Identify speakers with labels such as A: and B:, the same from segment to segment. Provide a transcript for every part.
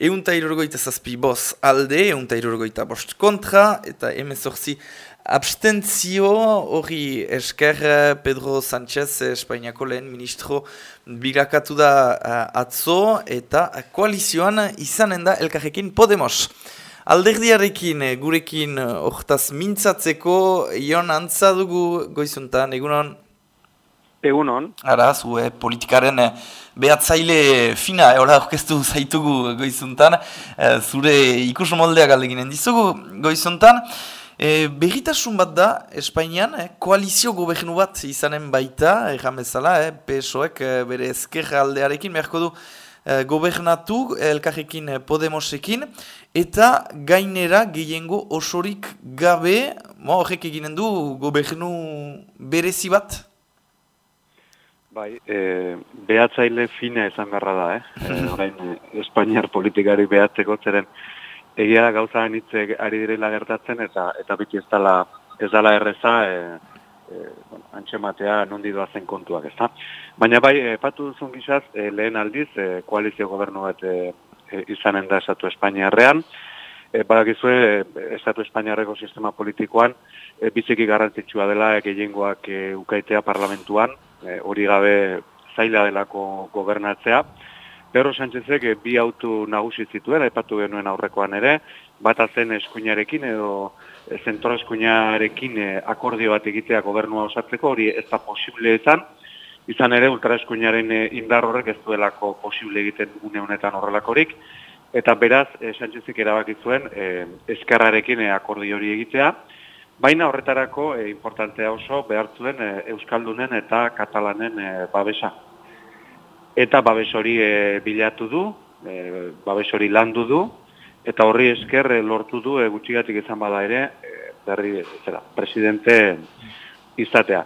A: egun ta zazpi boz alde, egun ta bost kontra, eta emezorzi abstentzio hori esker Pedro Sánchez Espainiako lehen ministro bilakatu da uh, atzo eta koalizioan izanen da elkarrekin Podemos. Alderdiarekin, gurekin, hortaz mintzatzeko, ion antzadugu goizuntan, egunon?
B: Egunon.
A: Ara, zu, eh, politikaren eh, behatzaile fina, eh, orkestu zaitugu goizuntan, eh, zure ikus moldea galdeginen dizugu goizuntan. Eh, berritasun bat da, Espainian, eh, koalizio gobernu bat izanen baita, erran bezala, eh, PSOek bere ezker aldearekin, beharko du eh, gobernatu elkarrekin Podemosekin, eta gainera gehiengo osorik gabe, horrek eginen du gobernu berezi bat,
B: Bai, e, behatzaile fina esan garra da, eh? E, orain, Espainiar politikari behatzeko zeren egia da gauza hitze ari direla gertatzen eta eta biti ez dala, ez dala erreza e, e, bueno, antxematea nondi doazen kontuak, ez da? Baina bai, e, patu duzun gizaz, e, lehen aldiz, e, koalizio gobernu bat e, e, izanen da esatu Espainiarrean, e, badakizue, estatu Espainiarreko sistema politikoan, e, biziki garrantzitsua dela gehiengoak e, ukaitea parlamentuan, E, hori gabe zaila delako gobernatzea. Perro Sánchezek e, bi autu nagusi zituen, aipatu genuen aurrekoan ere, bata zen eskuinarekin edo e, zentor eskuinarekin akordio bat egitea gobernua osatzeko, hori ez da posible izan, izan ere ultra eskuinaren indar horrek ez duelako posible egiten une honetan horrelakorik, eta beraz Sánchezek erabakizuen eskerrarekin akordio hori egitea, Baina horretarako e, importantea oso behartzuen e, Euskaldunen eta Katalanen e, babesa. Eta babes hori e, bilatu du, e, babes hori landu du, eta horri esker e, lortu du e, gutxigatik izan bada ere, e, berri, zera, presidente izatea.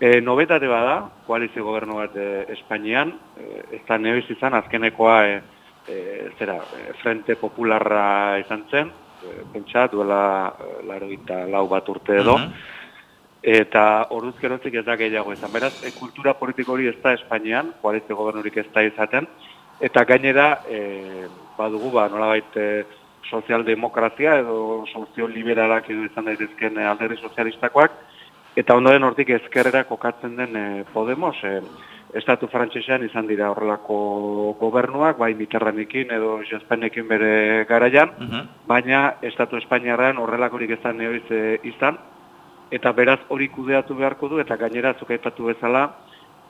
B: E, nobetate bada, koalizio gobernu bat e, Espainian, e, ez da neoiz izan, azkenekoa e, e, zera, Frente Popularra izan zen, Eh, pentsa duela eh, laro lau bat urte edo, mhm. eta orduz gerozik ez da gehiago izan. Beraz, e, kultura politiko hori ez da Espainian, koalizio gobernurik ez da izaten, eta gainera, e, badugu, ba, nola baita, sozialdemokrazia edo sozioliberalak edo izan daitezken alderri sozialistakoak, eta ondoren hortik ezkerrera kokatzen den Podemos, e, estatu frantsesean izan dira horrelako gobernuak, bai Mitterrandekin edo Jaspenekin bere garaian, uh baina estatu espainiarrean horrelakorik ezan neoiz e, izan, eta beraz hori kudeatu beharko du, eta gainera zukaipatu bezala,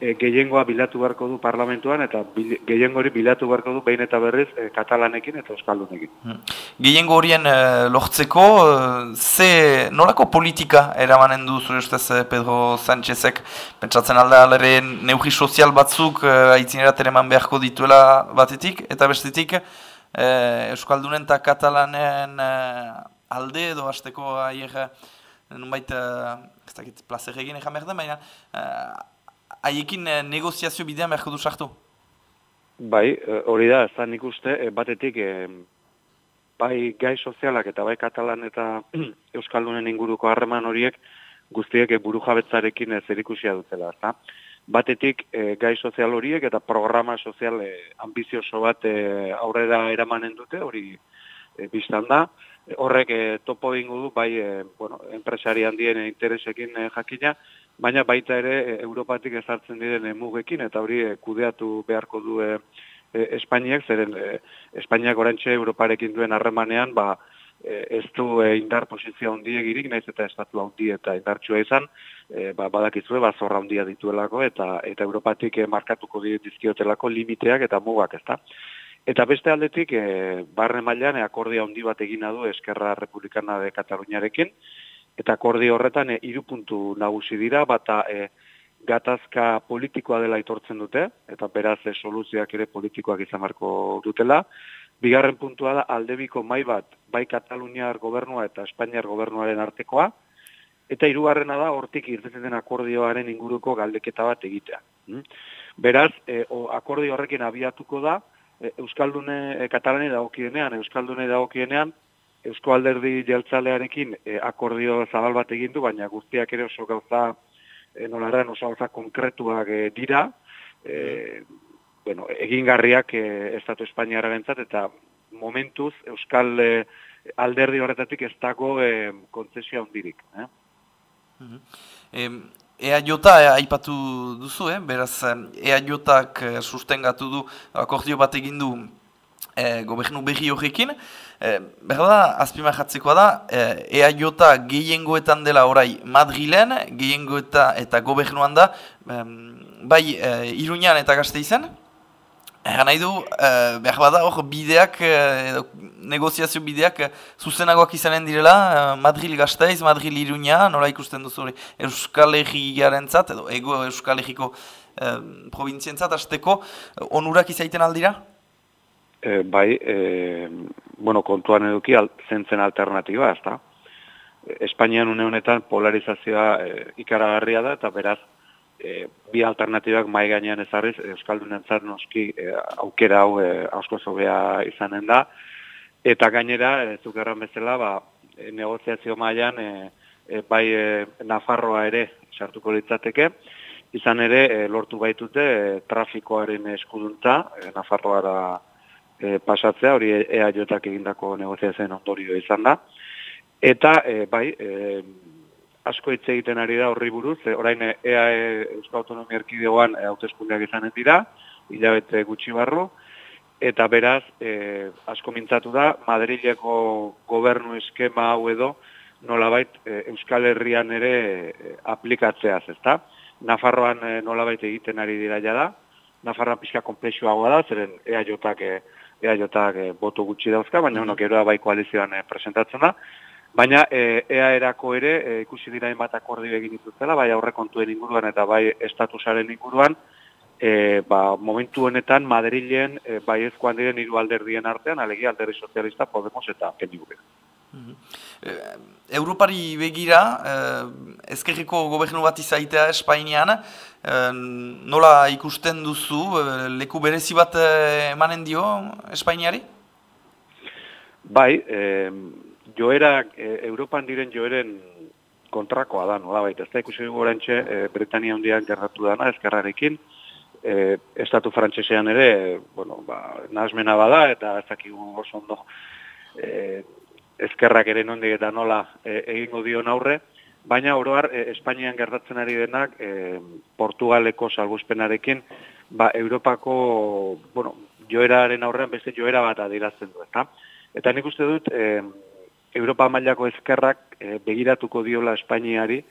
B: e, gehiengoa bilatu beharko du parlamentuan eta bil, gehiengo hori bilatu beharko du behin eta berriz e, katalanekin eta euskaldunekin. Hmm.
A: Gehiengo horien e, lortzeko, ze nolako politika eramanen du zure ustez Pedro Sánchezek pentsatzen alda alere neugi sozial batzuk e, aitzinera tereman beharko dituela batetik eta bestetik e, euskaldunen eta katalanen alde edo hasteko aier nunbait, dakit plazer egin egin behar da, baina haiekin eh, negoziazio bidean behar du sartu?
B: Bai, eh, hori da, ez da nik uste, eh, batetik, bai gai sozialak eta bai katalan eta euskaldunen inguruko harreman horiek guztiek buru jabetzarekin zer ikusia dutela, ez Batetik, gai sozial horiek eta programa sozial ambizioso bat aurrera eramanen dute, hori e, biztan da. Horrek topo ingo du, bai bueno, enpresari handien interesekin jakina, baina baita ere e, Europatik ezartzen diren e, mugekin, eta hori e, kudeatu beharko du Espainiak, zeren Espainiak orantxe Europarekin duen harremanean, ba, ez du indar posizio handiek irik, naiz eta estatu handi eta indartsua izan, ba, badakizue, ba, zorra handia dituelako, eta eta Europatik markatuko dizkiotelako limiteak eta mugak, ezta. Eta beste aldetik, barre mailan, akordia handi bat egina du Eskerra Republikana de Kataluniarekin, eta akordi horretan e, hiru puntu nagusi dira, bata e, gatazka politikoa dela itortzen dute, eta beraz e, soluzioak ere politikoak izan marko dutela. Bigarren puntua da aldebiko mai bat, bai Kataluniar gobernua eta Espainiar gobernuaren artekoa, eta hirugarrena da hortik irtetzen den akordioaren inguruko galdeketa bat egitea. Hmm? Beraz, e, o, akordio horrekin abiatuko da, e, Euskaldune, e, Katalani dagokienean, Euskaldune dagokienean, Eusko Alderdi Jeltzalearekin e, akordio zabal bat egin du, baina guztiak ere oso gauza e, nolaren oso gauza konkretuak e, dira, e, bueno, egingarriak e, Estatu Espainiara bentzat, eta momentuz Euskal e, alderdi horretatik ez dago e, kontzesioa hundirik. Eh?
A: Mm Ea jota aipatu duzu, eh? beraz, ea jotak sustengatu du, akordio bat egin du e, gobernu berri horrekin. E, Berda, azpima da, ea jota gehiengoetan dela orai Madrilen, gehiengoeta eta gobernuan da, bai, e, Iruñan eta gazte izan, Egan nahi du, uh, behar bada hor bideak, uh, negoziazio bideak zuzenagoak izanen direla, Madril gazteiz, Madril iruña, nola ikusten duzu hori, Euskal Herriaren edo ego Euskal Herriko uh, provintzien zat, azteko, onurak izaiten aldira?
B: E, bai, e, bueno, kontuan eduki al, zentzen alternatiba, ez da. Espainian une honetan polarizazioa e, ikaragarria da, eta beraz, e, bi alternatibak mai gainean ezarriz euskaldunentzat noski e, aukera hau e, asko zobea izanen da eta gainera e, zukerran bezala ba negoziazio mailan e, e, bai e, Nafarroa ere sartuko litzateke izan ere e, lortu baitute e, trafikoaren eskuduntza e, Nafarroara e, pasatzea hori EAJak egindako negoziazioen ondorio izan da. Eta e, bai e, asko hitz egiten ari da horri buruz, e, orain EAE Euskal Autonomia Erkidegoan e, hauteskundeak izanen dira, hilabete gutxi barru, eta beraz, e, asko mintzatu da, Madrileko gobernu eskema hau edo, nolabait e, Euskal Herrian ere e, aplikatzeaz, ezta? Nafarroan e, nolabait egiten ari dira jada, Nafarroan pixka komplexuagoa da, zeren EAJak e, EAJak e, boto gutxi dauzka, baina mm -hmm. bai koalizioan e, presentatzen da, Baina e, ea erako ere, e, ikusi dira bat akordio egin dituzela, bai aurrekontuen inguruan eta bai estatusaren inguruan, e, ba, momentu honetan Madrilen e, bai ezkoan diren hiru alderdien artean, alegi alderri sozialista Podemos eta PNV. Mm
A: e, Europari begira, e, ezkerriko gobernu bat izaitea Espainian, e, nola ikusten duzu, leku berezi bat emanen dio Espainiari?
B: Bai, e, joera, e, Europan diren joeren kontrakoa da, nola baita. Ez da ikusi dugu orantxe, e, Britania hundian gerratu dana, ezkerrarekin, e, estatu frantsesean ere, bueno, ba, nazmena bada, eta ez dakigu oso ondo e, ezkerrak ere nondik eta nola e, egingo dio aurre, baina oroar e, Espainian gertatzen ari denak e, Portugaleko salguzpenarekin ba, Europako bueno, joeraren aurrean beste joera bat adirazten du, eta? Eta nik uste dut, e, Europa mailako ezkerrak e, begiratuko diola Espainiari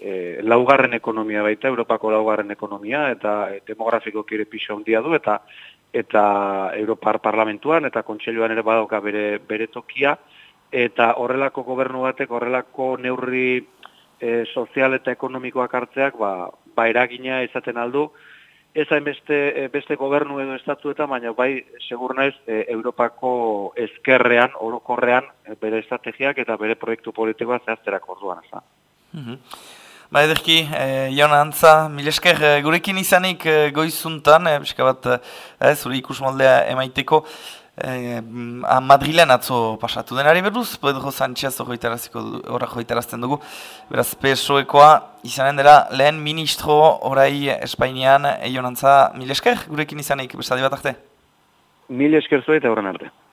B: e, laugarren ekonomia baita, Europako laugarren ekonomia, eta e, demografiko kire piso handia du, eta eta Europar parlamentuan eta kontseiluan ere badauka bere, bere tokia, eta horrelako gobernu batek, horrelako neurri e, sozial eta ekonomikoak hartzeak, ba, ba eragina izaten aldu, ez hain beste, eh, beste gobernu edo estatu eta, baina bai, segur naiz, e, Europako ezkerrean, orokorrean, e, bere estrategiak eta bere proiektu politikoa zehazterak orduan, ez da.
A: -hmm. Ba, ederki, e, Iona Antza, milesker, gurekin izanik e, goizuntan, e, bat, e, zure ikus moldea emaiteko, Eh, Madrilen atzo pasatu denari beruz, Pedro Sánchez horra joitarazten dugu. Beraz, PSOEkoa izanen dela lehen ministro orai Espainian eionantza mil esker, gurekin izanik, bestaldi bat arte?
B: Mil esker zuet, horren arte.